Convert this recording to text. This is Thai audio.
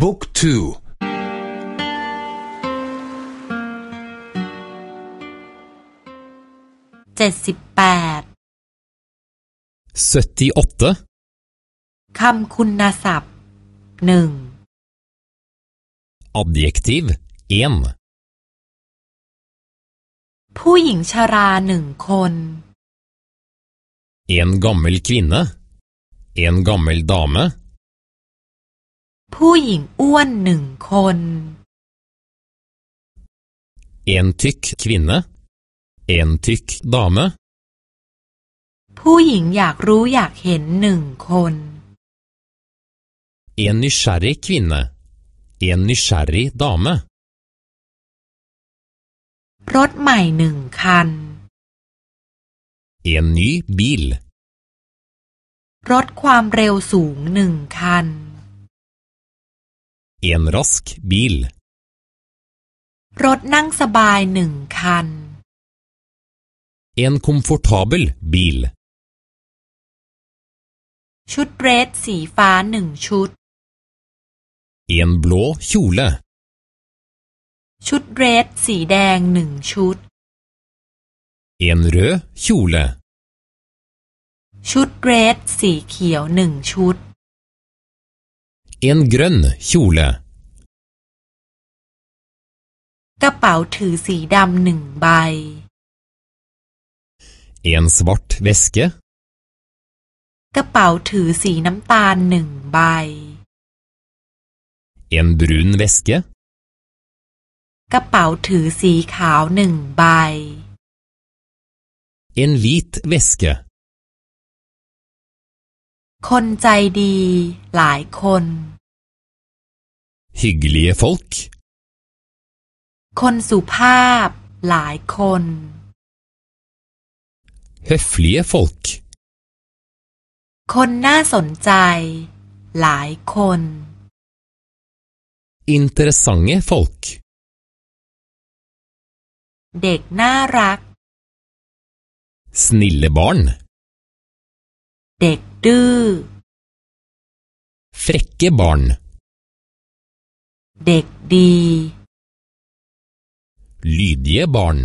บุ๊กทูเจ็ดสิบแปดคำคุณศัพท์หนึ่ง adjektiv 1ผู้หญิงชราหนึ่งคน En gammel kvinne En gammel dame ผู้หญิงอ้วนหนึ่งคน En tykk kvinne En tykk dame ผู้หญิงอยากรู้อยากเห็นหนึ่งคน En nysgjerrig kvinne En nysgjerrig dame รถใหม่หนึ่งคัน En ny bil รถความเร็วสูงหนึ่งคัน En rask bil รถนั่งสบายหนึ่งคัน En komfortabel bil ชุดเดรสสีฟ้าหนึ่งชุด En blå kjole ชุดเดรสสีแดงหนึ่งชุด En rød kjole ชุดเดรสสีเขียวหนึ่งชุด En grønn kjole กระเป๋าถือสีดำหนึ่งใบ En svart veske กระเป๋าถือสีน้ำตาลหนึ่งใบ En brun veske กระเป๋าถือสีขาวหนึ่งใบ En hvit veske คนใจดีหลายคน Hyggelige folk คนสุภาพหลายคน Høflige folk คนน่าสนใจหลายคน Interessante folk เด็กน่ารัก Snille barn เด็กดื้อ Frekke barn เด็กดี Lydige barn